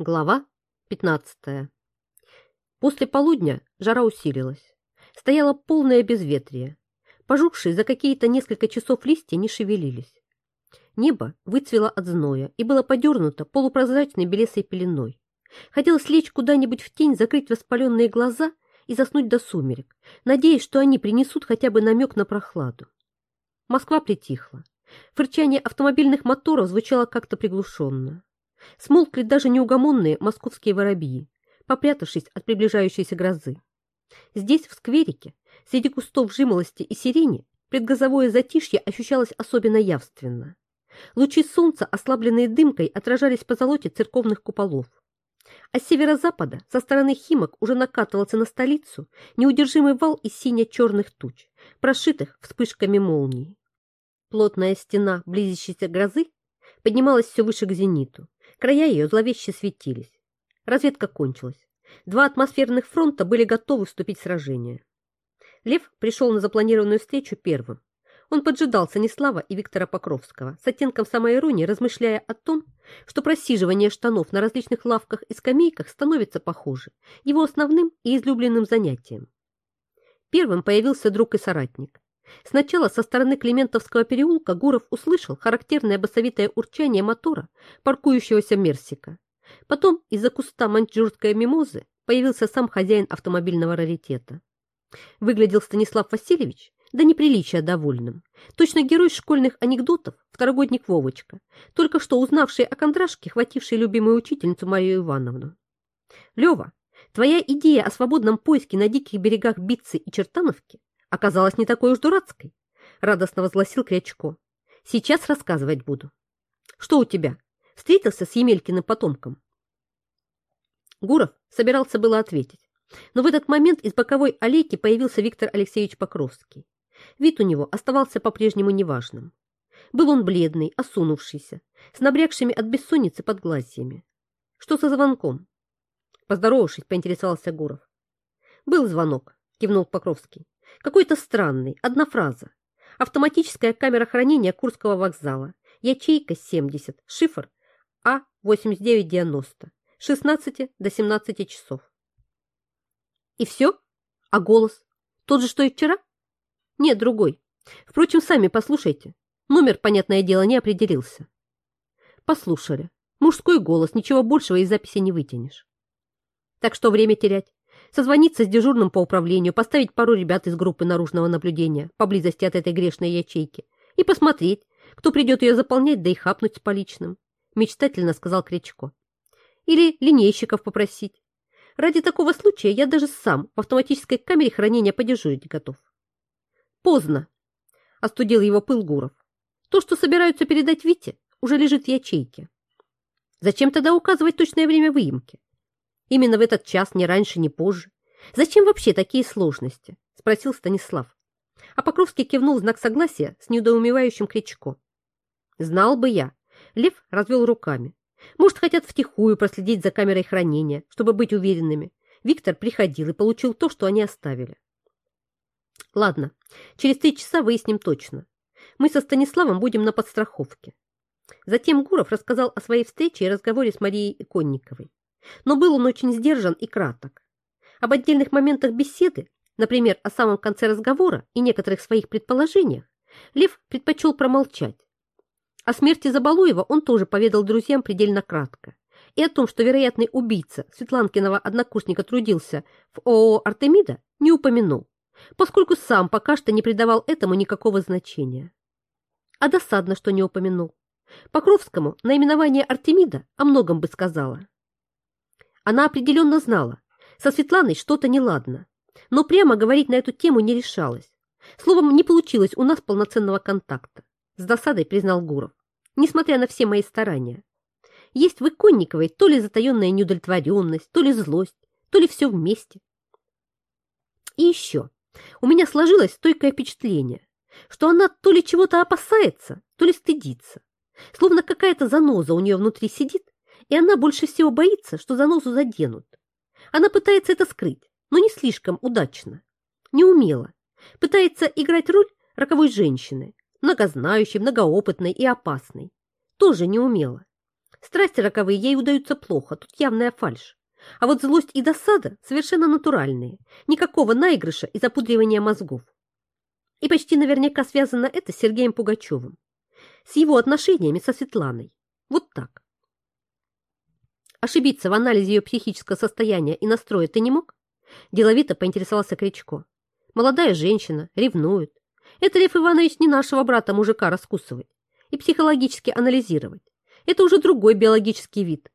Глава 15. После полудня жара усилилась. Стояло полное безветрие. Пожухшие за какие-то несколько часов листья не шевелились. Небо выцвело от зноя и было подернуто полупрозрачной белесой пеленой. Хотелось лечь куда-нибудь в тень, закрыть воспаленные глаза и заснуть до сумерек, надеясь, что они принесут хотя бы намек на прохладу. Москва притихла. Фырчание автомобильных моторов звучало как-то приглушенно. Смолкли даже неугомонные московские воробьи, попрятавшись от приближающейся грозы. Здесь, в скверике, среди кустов жимолости и сирени, предгрозовое затишье ощущалось особенно явственно. Лучи солнца, ослабленные дымкой, отражались по золоте церковных куполов. А с северо-запада, со стороны Химок, уже накатывался на столицу неудержимый вал из сине-черных туч, прошитых вспышками молний. Плотная стена близящейся грозы поднималась все выше к зениту, Края ее зловеще светились. Разведка кончилась. Два атмосферных фронта были готовы вступить в сражение. Лев пришел на запланированную встречу первым. Он поджидал Станислава и Виктора Покровского с оттенком самоиронии, размышляя о том, что просиживание штанов на различных лавках и скамейках становится похоже его основным и излюбленным занятием. Первым появился друг и соратник. Сначала со стороны Климентовского переулка Гуров услышал характерное басовитое урчание мотора паркующегося Мерсика. Потом из-за куста маньчжурской мимозы появился сам хозяин автомобильного раритета. Выглядел Станислав Васильевич да неприличия довольным. Точно герой школьных анекдотов, второгодник Вовочка, только что узнавший о кондрашке, хвативший любимую учительницу Марию Ивановну. «Лева, твоя идея о свободном поиске на диких берегах Битцы и Чертановки оказалась не такой уж дурацкой, радостно возгласил Крячко. Сейчас рассказывать буду. Что у тебя? Встретился с Емелькиным потомком? Гуров собирался было ответить, но в этот момент из боковой аллейки появился Виктор Алексеевич Покровский. Вид у него оставался по-прежнему неважным. Был он бледный, осунувшийся, с набрякшими от бессонницы под глазьями. Что со звонком? Поздоровавшись, поинтересовался Гуров. Был звонок, кивнул Покровский. Какой-то странный, одна фраза. Автоматическая камера хранения Курского вокзала. Ячейка 70. Шифр А8990. 16 до 17 часов. И все? А голос? Тот же, что и вчера? Нет, другой. Впрочем, сами послушайте. Номер, понятное дело, не определился. Послушали. Мужской голос, ничего большего из записи не вытянешь. Так что время терять? Созвониться с дежурным по управлению, поставить пару ребят из группы наружного наблюдения поблизости от этой грешной ячейки и посмотреть, кто придет ее заполнять, да и хапнуть с поличным, мечтательно сказал Кречко. Или линейщиков попросить. Ради такого случая я даже сам в автоматической камере хранения подежурить готов. Поздно, остудил его пыл Гуров. То, что собираются передать Вите, уже лежит в ячейке. Зачем тогда указывать точное время выемки? Именно в этот час, ни раньше, ни позже. Зачем вообще такие сложности? Спросил Станислав. А Покровский кивнул знак согласия с недоумевающим Кричко. Знал бы я. Лев развел руками. Может, хотят втихую проследить за камерой хранения, чтобы быть уверенными. Виктор приходил и получил то, что они оставили. Ладно, через три часа выясним точно. Мы со Станиславом будем на подстраховке. Затем Гуров рассказал о своей встрече и разговоре с Марией Иконниковой. Но был он очень сдержан и краток. Об отдельных моментах беседы, например, о самом конце разговора и некоторых своих предположениях, Лев предпочел промолчать. О смерти Забалуева он тоже поведал друзьям предельно кратко. И о том, что вероятный убийца Светланкиного однокурсника трудился в ООО «Артемида», не упомянул, поскольку сам пока что не придавал этому никакого значения. А досадно, что не упомянул. Покровскому наименование Артемида о многом бы сказала. Она определенно знала, со Светланой что-то неладно, но прямо говорить на эту тему не решалась. Словом, не получилось у нас полноценного контакта. С досадой признал Гуров, несмотря на все мои старания. Есть в Иконниковой то ли затаенная неудовлетворенность, то ли злость, то ли все вместе. И еще, у меня сложилось стойкое впечатление, что она то ли чего-то опасается, то ли стыдится. Словно какая-то заноза у нее внутри сидит и она больше всего боится, что занозу заденут. Она пытается это скрыть, но не слишком удачно, неумело. Пытается играть роль роковой женщины, многознающей, многоопытной и опасной. Тоже неумело. Страсти роковые ей удаются плохо, тут явная фальшь. А вот злость и досада совершенно натуральные. Никакого наигрыша и запудривания мозгов. И почти наверняка связано это с Сергеем Пугачевым. С его отношениями со Светланой. Вот так. Ошибиться в анализе ее психического состояния и настроя ты не мог? Деловито поинтересовался Кричко. Молодая женщина, ревнует. Это Лев Иванович не нашего брата-мужика раскусывать и психологически анализировать. Это уже другой биологический вид.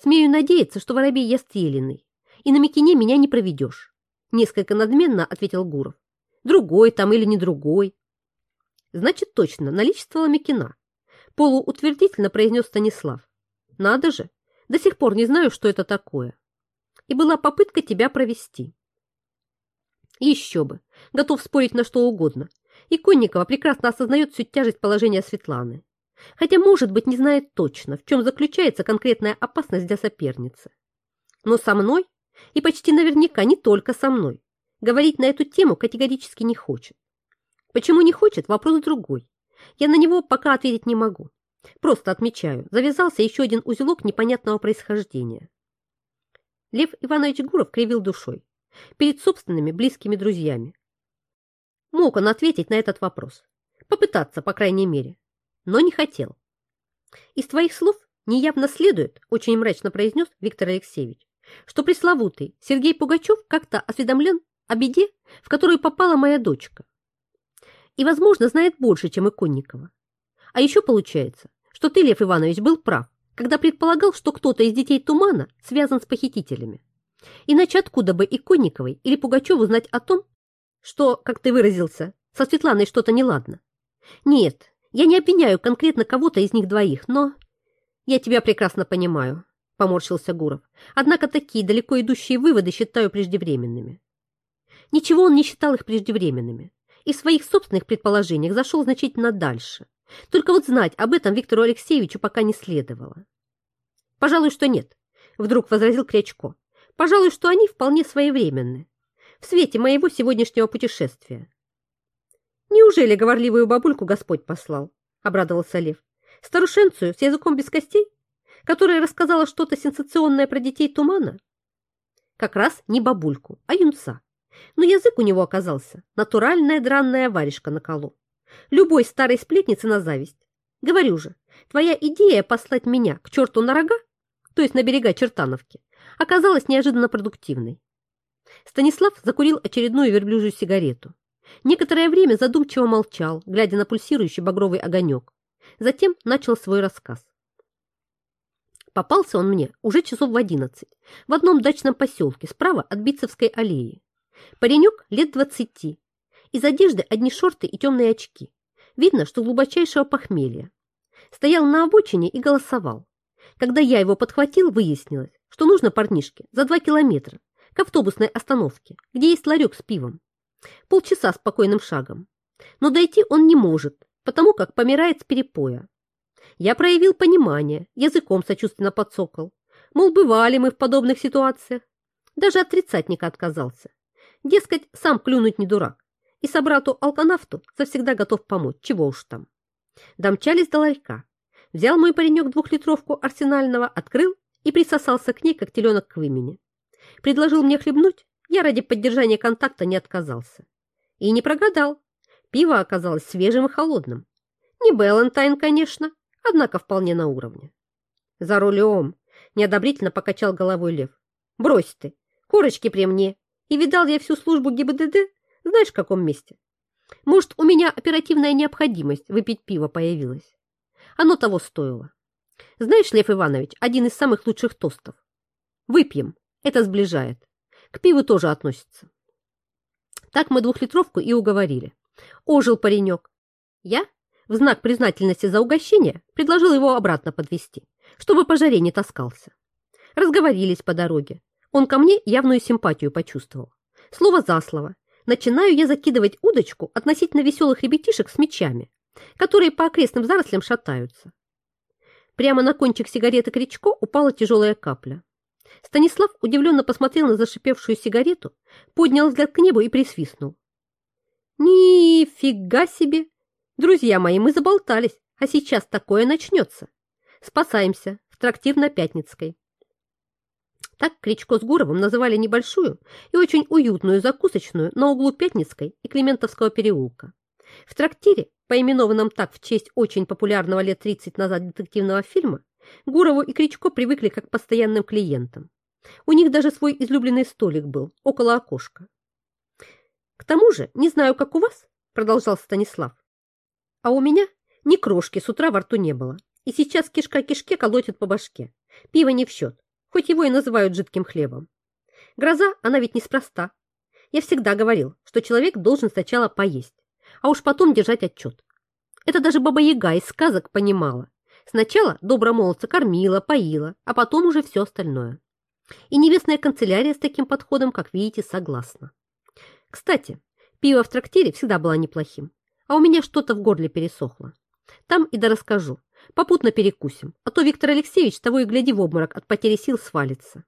Смею надеяться, что воробей я стреляный, и на Микине меня не проведешь. Несколько надменно ответил Гуров. Другой там или не другой. Значит, точно, наличествовала Микина. Полуутвердительно произнес Станислав. Надо же, до сих пор не знаю, что это такое. И была попытка тебя провести. Еще бы, готов спорить на что угодно. И Конникова прекрасно осознает всю тяжесть положения Светланы. Хотя, может быть, не знает точно, в чем заключается конкретная опасность для соперницы. Но со мной, и почти наверняка не только со мной, говорить на эту тему категорически не хочет. Почему не хочет, вопрос другой. Я на него пока ответить не могу. Просто отмечаю, завязался еще один узелок непонятного происхождения. Лев Иванович Гуров кривил душой. Перед собственными близкими друзьями. Мог он ответить на этот вопрос. Попытаться, по крайней мере. Но не хотел. Из твоих слов неявно следует, очень мрачно произнес Виктор Алексеевич, что пресловутый Сергей Пугачев как-то осведомлен о беде, в которую попала моя дочка. И, возможно, знает больше, чем Иконникова. А еще получается, что ты, Лев Иванович, был прав, когда предполагал, что кто-то из детей Тумана связан с похитителями. Иначе откуда бы Иконниковой или Пугачеву знать о том, что, как ты выразился, со Светланой что-то неладно? Нет, я не обвиняю конкретно кого-то из них двоих, но... Я тебя прекрасно понимаю, поморщился Гуров. Однако такие далеко идущие выводы считаю преждевременными. Ничего он не считал их преждевременными и в своих собственных предположениях зашел значительно дальше. Только вот знать об этом Виктору Алексеевичу пока не следовало. «Пожалуй, что нет», — вдруг возразил Крячко. «Пожалуй, что они вполне своевременны. В свете моего сегодняшнего путешествия». «Неужели говорливую бабульку Господь послал?» — обрадовался Лев. «Старушенцию с языком без костей, которая рассказала что-то сенсационное про детей тумана?» «Как раз не бабульку, а юнца. Но язык у него оказался натуральная дранная варежка на колу любой старой сплетнице на зависть. Говорю же, твоя идея послать меня к черту на рога, то есть на берега Чертановки, оказалась неожиданно продуктивной. Станислав закурил очередную верблюжью сигарету. Некоторое время задумчиво молчал, глядя на пульсирующий багровый огонек. Затем начал свой рассказ. Попался он мне уже часов в одиннадцать в одном дачном поселке справа от Битцевской аллеи. Паренек лет двадцати, из одежды одни шорты и темные очки. Видно, что глубочайшего похмелья. Стоял на обочине и голосовал. Когда я его подхватил, выяснилось, что нужно парнишке за два километра к автобусной остановке, где есть ларек с пивом. Полчаса спокойным шагом. Но дойти он не может, потому как помирает с перепоя. Я проявил понимание, языком сочувственно подсокол. Мол, бывали мы в подобных ситуациях. Даже отрицатника отказался. Дескать, сам клюнуть не дурак и собрату-алканавту завсегда готов помочь, чего уж там. Домчались до ларька. Взял мой паренек двухлитровку арсенального, открыл и присосался к ней, как теленок к вымени. Предложил мне хлебнуть, я ради поддержания контакта не отказался. И не прогадал. Пиво оказалось свежим и холодным. Не Беллантайн, конечно, однако вполне на уровне. За рулем неодобрительно покачал головой Лев. Брось ты, корочки при мне. И видал я всю службу ГИБДД знаешь, в каком месте? Может, у меня оперативная необходимость выпить пиво появилась. Оно того стоило. Знаешь, Лев Иванович, один из самых лучших тостов. Выпьем, это сближает. К пиву тоже относится. Так мы двухлитровку и уговорили. Ожил паренек. Я, в знак признательности за угощение, предложил его обратно подвести, чтобы по жаре не таскался. Разговорились по дороге. Он ко мне явную симпатию почувствовал. Слово за слово, начинаю я закидывать удочку относительно веселых ребятишек с мечами, которые по окрестным зарослям шатаются. Прямо на кончик сигареты Кричко упала тяжелая капля. Станислав удивленно посмотрел на зашипевшую сигарету, поднял взгляд к небу и присвистнул. «Нифига себе! Друзья мои, мы заболтались, а сейчас такое начнется. Спасаемся в трактир на Пятницкой. Так Кричко с Гуровым называли небольшую и очень уютную закусочную на углу Пятницкой и Климентовского переулка. В трактире, поименованном так в честь очень популярного лет 30 назад детективного фильма, Гурову и Кричко привыкли как к постоянным клиентам. У них даже свой излюбленный столик был, около окошка. «К тому же, не знаю, как у вас», — продолжал Станислав, «а у меня ни крошки с утра во рту не было, и сейчас кишка кишке колотит по башке. Пиво не в счет, хоть его и называют жидким хлебом. Гроза, она ведь неспроста. Я всегда говорил, что человек должен сначала поесть, а уж потом держать отчет. Это даже Баба-Яга из сказок понимала. Сначала добромолодца кормила, поила, а потом уже все остальное. И небесная канцелярия с таким подходом, как видите, согласна. Кстати, пиво в трактире всегда было неплохим, а у меня что-то в горле пересохло. Там и да расскажу. Попутно перекусим, а то Виктор Алексеевич того и гляди в обморок от потери сил свалится.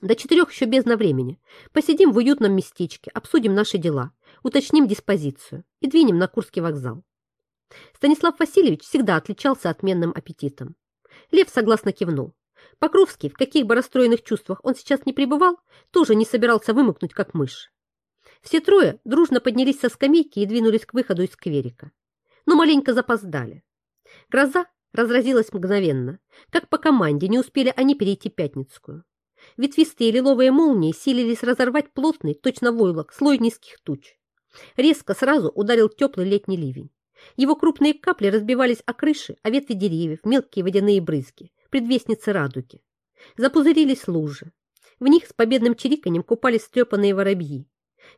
До четырех еще бездна времени. Посидим в уютном местечке, обсудим наши дела, уточним диспозицию и двинем на Курский вокзал. Станислав Васильевич всегда отличался отменным аппетитом. Лев согласно кивнул. Покровский, в каких бы расстроенных чувствах он сейчас не пребывал, тоже не собирался вымокнуть, как мышь. Все трое дружно поднялись со скамейки и двинулись к выходу из скверика. Но маленько запоздали. Гроза разразилась мгновенно. Как по команде не успели они перейти Пятницкую. Ветвистые лиловые молнии силились разорвать плотный, точно войлок, слой низких туч. Резко сразу ударил теплый летний ливень. Его крупные капли разбивались о крыши, о ветви деревьев, мелкие водяные брызги, предвестницы радуги. Запузырились лужи. В них с победным чириканьем купались стрепанные воробьи.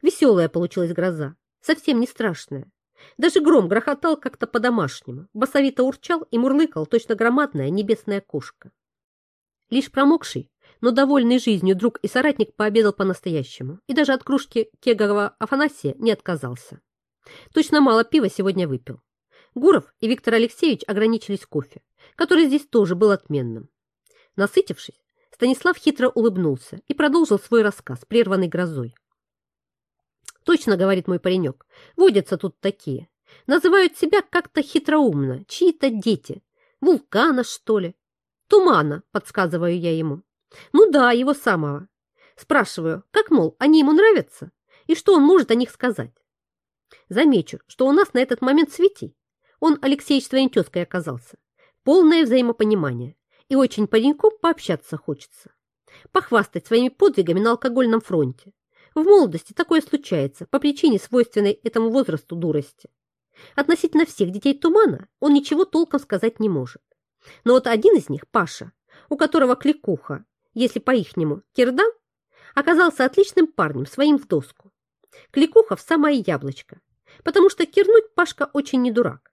Веселая получилась гроза, совсем не страшная. Даже гром грохотал как-то по-домашнему, басовито урчал и мурлыкал точно громадная небесная кошка. Лишь промокший, но довольный жизнью друг и соратник пообедал по-настоящему и даже от кружки кегового Афанасия не отказался. Точно мало пива сегодня выпил. Гуров и Виктор Алексеевич ограничились кофе, который здесь тоже был отменным. Насытившись, Станислав хитро улыбнулся и продолжил свой рассказ, прерванный грозой. «Точно, — говорит мой паренек, — водятся тут такие. Называют себя как-то хитроумно, чьи-то дети. Вулкана, что ли? Тумана, — подсказываю я ему. Ну да, его самого. Спрашиваю, как, мол, они ему нравятся? И что он может о них сказать? Замечу, что у нас на этот момент Свети, он Алексеевич своей тезкой оказался, полное взаимопонимание, и очень пареньку пообщаться хочется. Похвастать своими подвигами на алкогольном фронте. В молодости такое случается по причине свойственной этому возрасту дурости. Относительно всех детей тумана он ничего толком сказать не может. Но вот один из них, Паша, у которого кликуха, если по-ихнему, кирдан, оказался отличным парнем, своим в доску. Кликуха в самое яблочко, потому что кирнуть Пашка очень не дурак.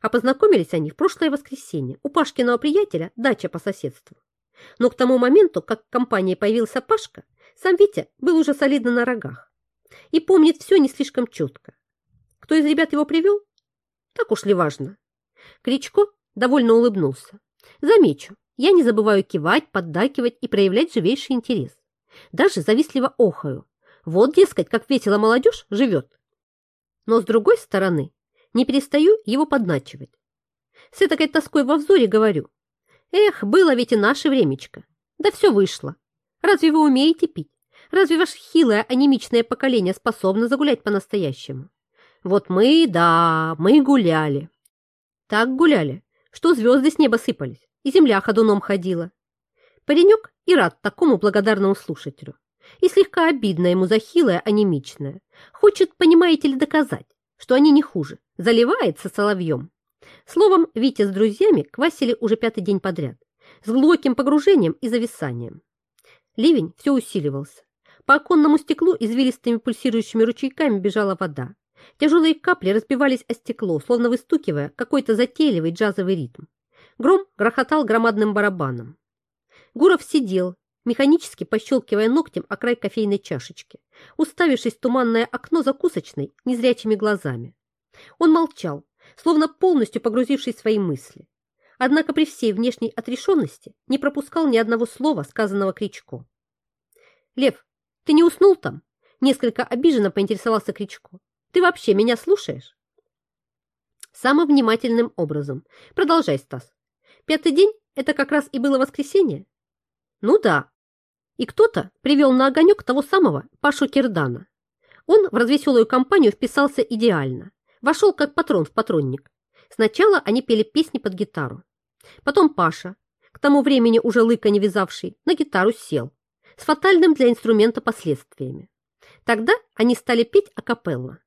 А познакомились они в прошлое воскресенье у Пашкиного приятеля дача по соседству. Но к тому моменту, как в компании появился Пашка, сам Витя был уже солидно на рогах и помнит все не слишком четко. Кто из ребят его привел? Так уж ли важно. Кричко довольно улыбнулся. Замечу, я не забываю кивать, поддакивать и проявлять живейший интерес. Даже завистливо охаю. Вот, дескать, как весело молодежь живет. Но с другой стороны, не перестаю его подначивать. С этой тоской во взоре говорю. Эх, было ведь и наше времечко. Да все вышло. Разве вы умеете пить? Разве ваше хилое анемичное поколение способно загулять по-настоящему? Вот мы, да, мы гуляли. Так гуляли, что звезды с неба сыпались, и земля ходуном ходила. Паренек и рад такому благодарному слушателю. И слегка обидно ему за хилое анемичное. Хочет, понимаете ли, доказать, что они не хуже. Заливается соловьем. Словом, Витя с друзьями квасили уже пятый день подряд, с глубоким погружением и зависанием. Ливень все усиливался. По оконному стеклу извилистыми пульсирующими ручейками бежала вода. Тяжелые капли разбивались о стекло, словно выстукивая какой-то затейливый джазовый ритм. Гром грохотал громадным барабаном. Гуров сидел, механически пощелкивая ногтем о край кофейной чашечки, уставившись в туманное окно закусочной незрячими глазами. Он молчал, словно полностью погрузившись в свои мысли. Однако при всей внешней отрешенности не пропускал ни одного слова, сказанного Кричко. «Лев, ты не уснул там?» Несколько обиженно поинтересовался Кричко. «Ты вообще меня слушаешь?» Самым внимательным образом. Продолжай, Стас. Пятый день – это как раз и было воскресенье? Ну да. И кто-то привел на огонек того самого Пашу Кирдана. Он в развеселую компанию вписался идеально. Вошел как патрон в патронник. Сначала они пели песни под гитару. Потом Паша, к тому времени уже лыка не вязавший, на гитару сел. С фатальным для инструмента последствиями. Тогда они стали петь акапелла.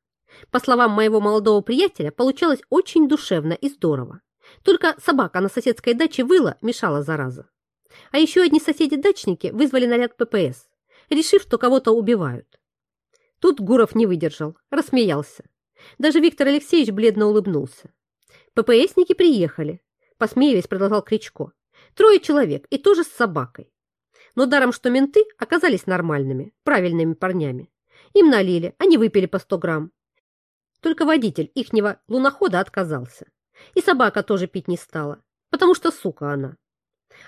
По словам моего молодого приятеля, получалось очень душевно и здорово. Только собака на соседской даче выла, мешала зараза. А еще одни соседи-дачники вызвали наряд ППС, решив, что кого-то убивают. Тут Гуров не выдержал, рассмеялся. Даже Виктор Алексеевич бледно улыбнулся. ППСники приехали, посмеиваясь, продолжал Кричко. Трое человек и тоже с собакой. Но даром, что менты оказались нормальными, правильными парнями. Им налили, они выпили по 100 грамм. Только водитель ихнего лунохода отказался. И собака тоже пить не стала, потому что сука она.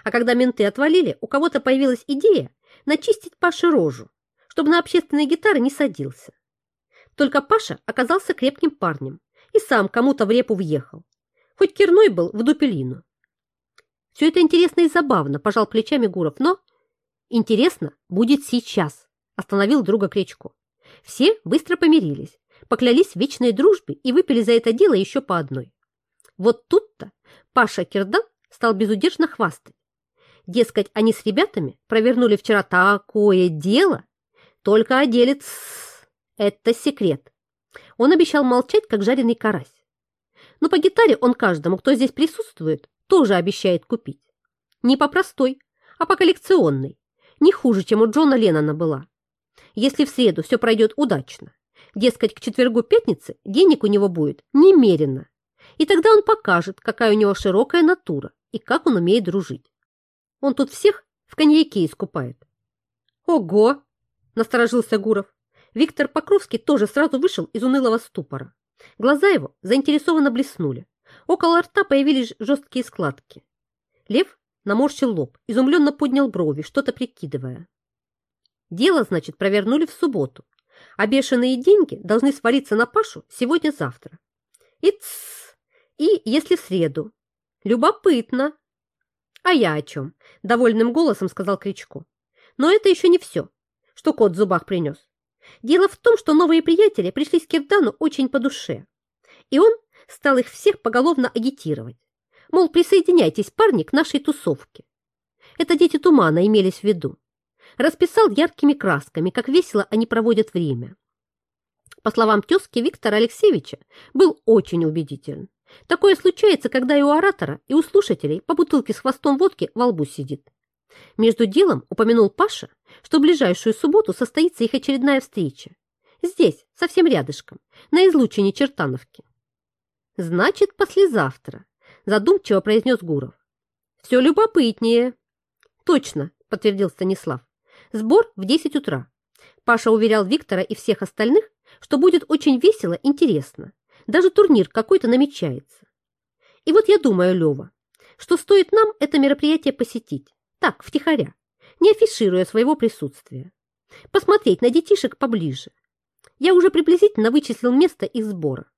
А когда менты отвалили, у кого-то появилась идея начистить Паше рожу, чтобы на общественные гитары не садился. Только Паша оказался крепким парнем и сам кому-то в репу въехал. Хоть Кирной был в дупелину. Все это интересно и забавно, пожал плечами Гуров, но... Интересно будет сейчас, остановил друга Кречко. Все быстро помирились, поклялись в вечной дружбе и выпили за это дело еще по одной. Вот тут-то Паша Кирдан стал безудержно хвастать. Дескать, они с ребятами провернули вчера такое дело, только одели Это секрет. Он обещал молчать, как жареный карась. Но по гитаре он каждому, кто здесь присутствует, тоже обещает купить. Не по простой, а по коллекционной. Не хуже, чем у Джона Леннона была. Если в среду все пройдет удачно, дескать, к четвергу-пятнице денег у него будет немерено. И тогда он покажет, какая у него широкая натура и как он умеет дружить. Он тут всех в коньяке искупает. Ого! Насторожился Гуров. Виктор Покровский тоже сразу вышел из унылого ступора. Глаза его заинтересованно блеснули. Около рта появились жесткие складки. Лев наморщил лоб, изумленно поднял брови, что-то прикидывая. Дело, значит, провернули в субботу, а бешеные деньги должны свалиться на Пашу сегодня-завтра. И тссс, и если в среду. Любопытно. А я о чем? Довольным голосом сказал Кричко. Но это еще не все, что кот в зубах принес. Дело в том, что новые приятели пришли с Кирдану очень по душе. И он стал их всех поголовно агитировать. Мол, присоединяйтесь, парни, к нашей тусовке. Это дети тумана имелись в виду расписал яркими красками, как весело они проводят время. По словам тезки Виктора Алексеевича, был очень убедителен. Такое случается, когда и у оратора, и у слушателей по бутылке с хвостом водки во лбу сидит. Между делом упомянул Паша, что в ближайшую субботу состоится их очередная встреча. Здесь, совсем рядышком, на излучине Чертановки. Значит, послезавтра, задумчиво произнес Гуров. Все любопытнее. Точно, подтвердил Станислав. Сбор в 10 утра. Паша уверял Виктора и всех остальных, что будет очень весело, интересно. Даже турнир какой-то намечается. И вот я думаю, Лева, что стоит нам это мероприятие посетить. Так, втихаря, не афишируя своего присутствия. Посмотреть на детишек поближе. Я уже приблизительно вычислил место их сбора.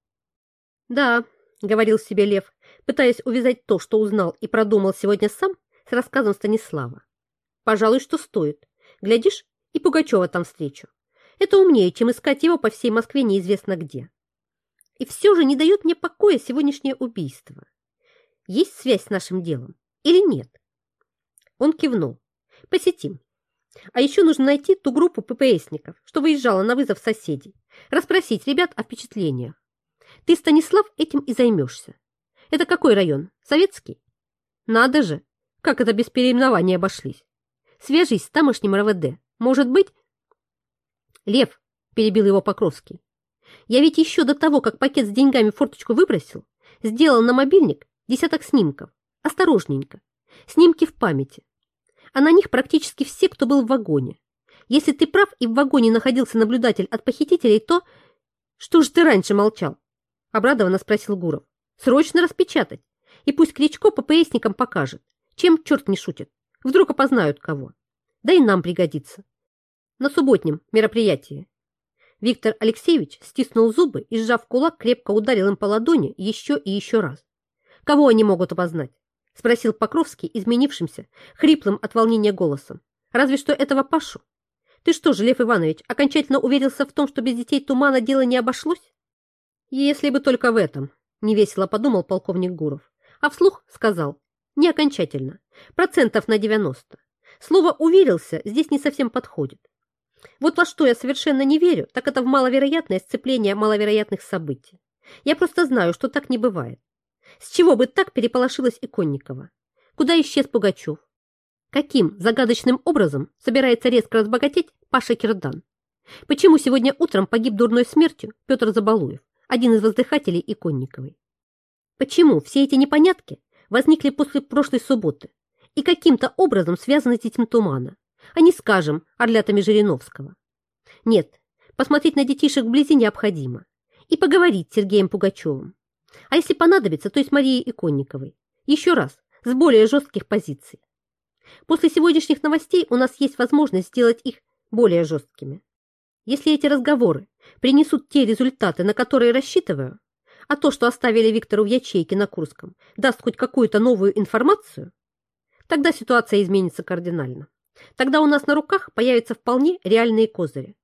Да, говорил себе Лев, пытаясь увязать то, что узнал и продумал сегодня сам, с рассказом Станислава. Пожалуй, что стоит. Глядишь, и Пугачева там встречу. Это умнее, чем искать его по всей Москве неизвестно где. И все же не дает мне покоя сегодняшнее убийство. Есть связь с нашим делом или нет? Он кивнул. Посетим. А еще нужно найти ту группу ППСников, что выезжала на вызов соседей, расспросить ребят о впечатлениях. Ты, Станислав, этим и займешься. Это какой район? Советский? Надо же, как это без переименования обошлись. Свяжись с тамошним РВД. Может быть...» «Лев», — перебил его Покровский, «я ведь еще до того, как пакет с деньгами в форточку выбросил, сделал на мобильник десяток снимков. Осторожненько. Снимки в памяти. А на них практически все, кто был в вагоне. Если ты прав и в вагоне находился наблюдатель от похитителей, то... Что же ты раньше молчал? Обрадованно спросил Гуров. Срочно распечатать. И пусть Кричко по поясникам покажет. Чем черт не шутит. Вдруг опознают кого. Да и нам пригодится. На субботнем мероприятии. Виктор Алексеевич стиснул зубы и, сжав кулак, крепко ударил им по ладони еще и еще раз. Кого они могут опознать? Спросил Покровский изменившимся, хриплым от волнения голосом. Разве что этого Пашу. Ты что же, Лев Иванович, окончательно уверился в том, что без детей тумана дело не обошлось? Если бы только в этом, невесело подумал полковник Гуров. А вслух сказал, не окончательно, процентов на 90. Слово «уверился» здесь не совсем подходит. Вот во что я совершенно не верю, так это в маловероятное сцепление маловероятных событий. Я просто знаю, что так не бывает. С чего бы так переполошилась Иконникова? Куда исчез Пугачев? Каким загадочным образом собирается резко разбогатеть Паша Кирдан? Почему сегодня утром погиб дурной смертью Петр Забалуев, один из воздыхателей Иконниковой? Почему все эти непонятки возникли после прошлой субботы и каким-то образом связаны с этим тумана, а не, скажем, орлятами Жириновского? Нет, посмотреть на детишек вблизи необходимо и поговорить с Сергеем Пугачевым. А если понадобится, то и с Марией Иконниковой. Еще раз, с более жестких позиций. После сегодняшних новостей у нас есть возможность сделать их более жесткими. Если эти разговоры принесут те результаты, на которые рассчитываю, а то, что оставили Виктору в ячейке на Курском, даст хоть какую-то новую информацию, тогда ситуация изменится кардинально. Тогда у нас на руках появятся вполне реальные козыри.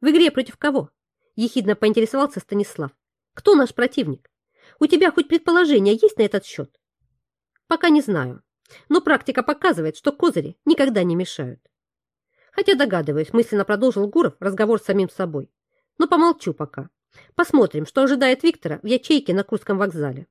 В игре против кого? Ехидно поинтересовался Станислав. Кто наш противник? У тебя хоть предположение есть на этот счет? Пока не знаю. Но практика показывает, что козыри никогда не мешают. Хотя догадываюсь, мысленно продолжил Гуров разговор с самим собой. Но помолчу пока. Посмотрим, что ожидает Виктора в ячейке на Курском вокзале.